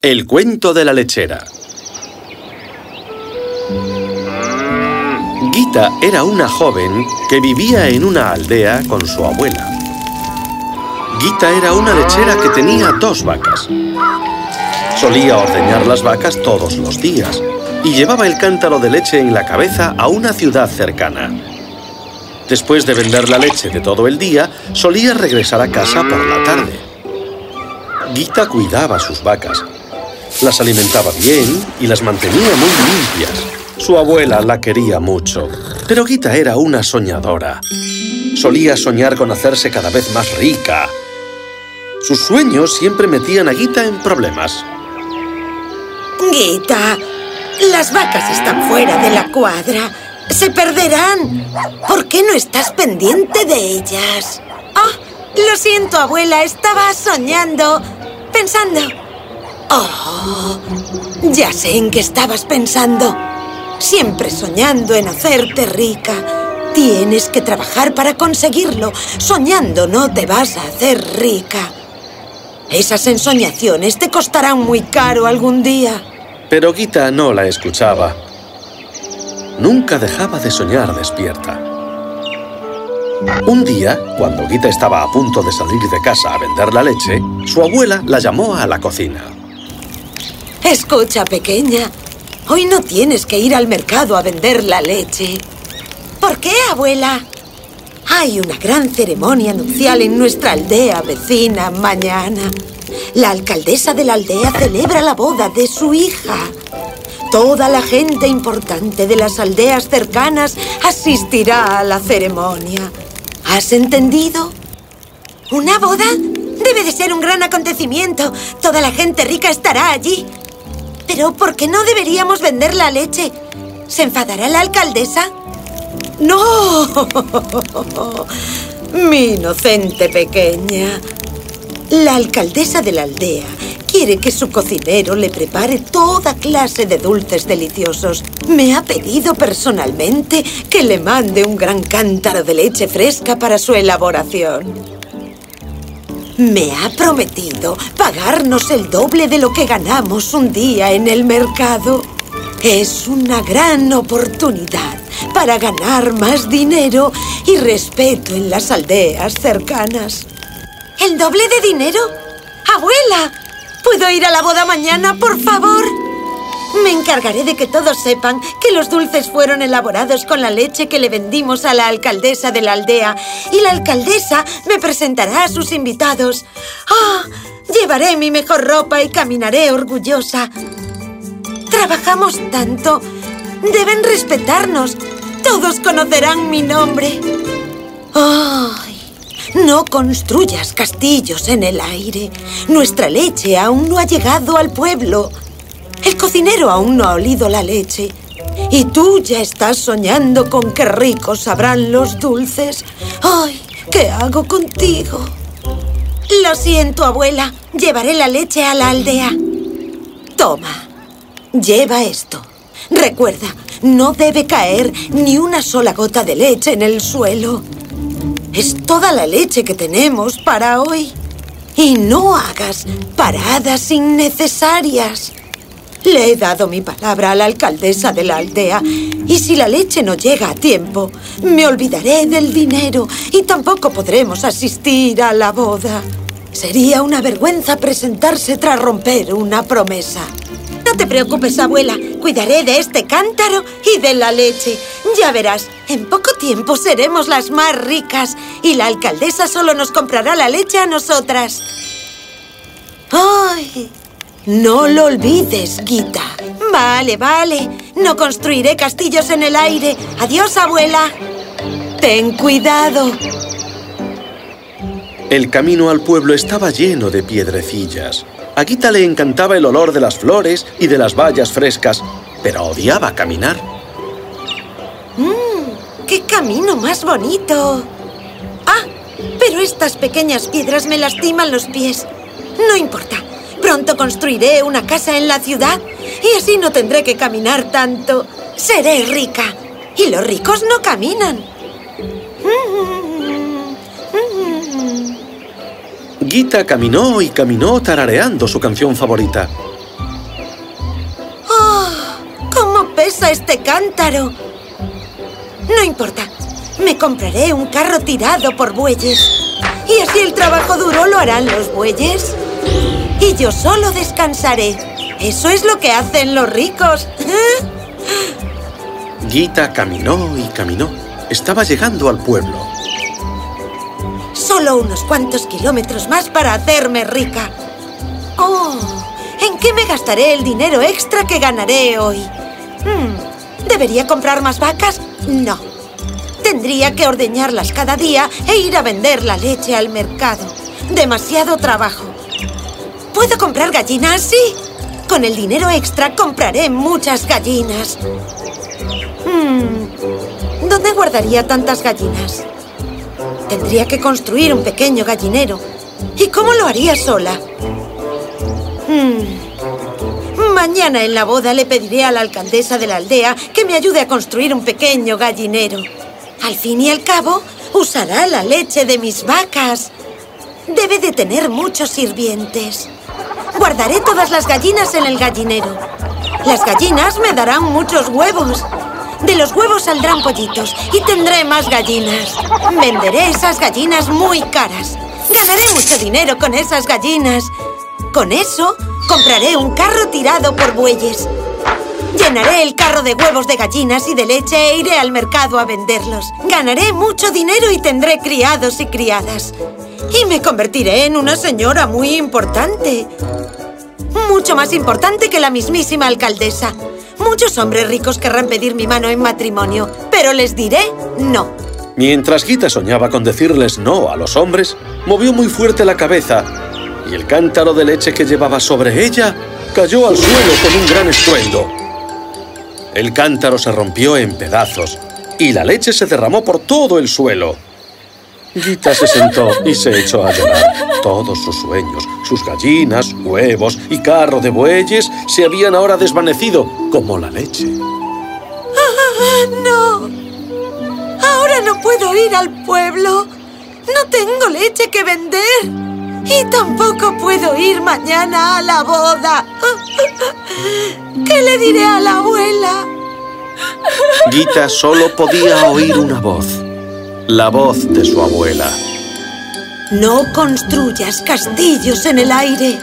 El cuento de la lechera Gita era una joven que vivía en una aldea con su abuela. Gita era una lechera que tenía dos vacas. Solía ordeñar las vacas todos los días y llevaba el cántaro de leche en la cabeza a una ciudad cercana. Después de vender la leche de todo el día, solía regresar a casa por la tarde. Gita cuidaba sus vacas. Las alimentaba bien y las mantenía muy limpias. Su abuela la quería mucho, pero Gita era una soñadora. Solía soñar con hacerse cada vez más rica. Sus sueños siempre metían a Gita en problemas. Gita, las vacas están fuera de la cuadra. Se perderán. ¿Por qué no estás pendiente de ellas? Oh, lo siento, abuela. Estaba soñando. Pensando. Oh, ya sé en qué estabas pensando. Siempre soñando en hacerte rica. Tienes que trabajar para conseguirlo. Soñando no te vas a hacer rica. Esas ensoñaciones te costarán muy caro algún día. Pero Gita no la escuchaba. Nunca dejaba de soñar despierta. Un día, cuando Gita estaba a punto de salir de casa a vender la leche, su abuela la llamó a la cocina. Escucha, pequeña. Hoy no tienes que ir al mercado a vender la leche. ¿Por qué, abuela? Hay una gran ceremonia nupcial en nuestra aldea vecina mañana. La alcaldesa de la aldea celebra la boda de su hija. Toda la gente importante de las aldeas cercanas asistirá a la ceremonia. ¿Has entendido? ¿Una boda? Debe de ser un gran acontecimiento. Toda la gente rica estará allí. Pero ¿por qué no deberíamos vender la leche? ¿Se enfadará la alcaldesa? ¡No! Mi inocente pequeña. La alcaldesa de la aldea quiere que su cocinero le prepare toda clase de dulces deliciosos. Me ha pedido personalmente que le mande un gran cántaro de leche fresca para su elaboración. Me ha prometido pagarnos el doble de lo que ganamos un día en el mercado. Es una gran oportunidad para ganar más dinero y respeto en las aldeas cercanas. ¿El doble de dinero? ¡Abuela! ¿Puedo ir a la boda mañana, por favor? Me encargaré de que todos sepan que los dulces fueron elaborados con la leche que le vendimos a la alcaldesa de la aldea y la alcaldesa me presentará a sus invitados. ¡Ah! llevaré mi mejor ropa y caminaré orgullosa. Trabajamos tanto. Deben respetarnos. Todos conocerán mi nombre. No construyas castillos en el aire. Nuestra leche aún no ha llegado al pueblo. El cocinero aún no ha olido la leche. Y tú ya estás soñando con qué ricos sabrán los dulces. ¡Ay! ¿Qué hago contigo? Lo siento, abuela. Llevaré la leche a la aldea. Toma. Lleva esto. Recuerda, no debe caer ni una sola gota de leche en el suelo. Es toda la leche que tenemos para hoy. Y no hagas paradas innecesarias. Le he dado mi palabra a la alcaldesa de la aldea y si la leche no llega a tiempo, me olvidaré del dinero y tampoco podremos asistir a la boda. Sería una vergüenza presentarse tras romper una promesa. No te preocupes, abuela. Cuidaré de este cántaro y de la leche. Ya verás, en poco tiempo seremos las más ricas y la alcaldesa solo nos comprará la leche a nosotras. ¡Ay! No lo olvides, Gita. Vale, vale. No construiré castillos en el aire. Adiós, abuela. Ten cuidado. El camino al pueblo estaba lleno de piedrecillas. A Gita le encantaba el olor de las flores y de las bayas frescas, pero odiaba caminar. ¡Mmm! ¡Qué camino más bonito! ¡Ah! Pero estas pequeñas piedras me lastiman los pies. No importa. Pronto construiré una casa en la ciudad y así no tendré que caminar tanto. Seré rica. Y los ricos no caminan. Gita caminó y caminó tarareando su canción favorita. ¡Oh! ¿Cómo pesa este cántaro? No importa. Me compraré un carro tirado por bueyes. Y así el trabajo duro lo harán los bueyes. Y yo solo descansaré. Eso es lo que hacen los ricos. Gita caminó y caminó. Estaba llegando al pueblo. Solo unos cuantos kilómetros más para hacerme rica. Oh, ¿en qué me gastaré el dinero extra que ganaré hoy? Hmm, ¿Debería comprar más vacas? No. Tendría que ordeñarlas cada día e ir a vender la leche al mercado. Demasiado trabajo. ¿Puedo comprar gallinas? Sí. Con el dinero extra compraré muchas gallinas. Hmm, ¿Dónde guardaría tantas gallinas? Tendría que construir un pequeño gallinero. ¿Y cómo lo haría sola? Hmm. Mañana en la boda le pediré a la alcaldesa de la aldea que me ayude a construir un pequeño gallinero. Al fin y al cabo, usará la leche de mis vacas. Debe de tener muchos sirvientes. Guardaré todas las gallinas en el gallinero. Las gallinas me darán muchos huevos. De los huevos saldrán pollitos y tendré más gallinas. Venderé esas gallinas muy caras. Ganaré mucho dinero con esas gallinas. Con eso, compraré un carro tirado por bueyes. Llenaré el carro de huevos de gallinas y de leche e iré al mercado a venderlos. Ganaré mucho dinero y tendré criados y criadas. Y me convertiré en una señora muy importante. Mucho más importante que la mismísima alcaldesa. Muchos hombres ricos querrán pedir mi mano en matrimonio, pero les diré no. Mientras Gita soñaba con decirles no a los hombres, movió muy fuerte la cabeza y el cántaro de leche que llevaba sobre ella cayó al suelo con un gran estruendo. El cántaro se rompió en pedazos y la leche se derramó por todo el suelo. Gita se sentó y se echó a llorar. Todos sus sueños, sus gallinas, huevos y carro de bueyes se habían ahora desvanecido como la leche. ¡Ah, no! Ahora no puedo ir al pueblo. No tengo leche que vender. Y tampoco puedo ir mañana a la boda. ¿Qué le diré a la abuela? Gita solo podía oír una voz la voz de su abuela. No construyas castillos en el aire.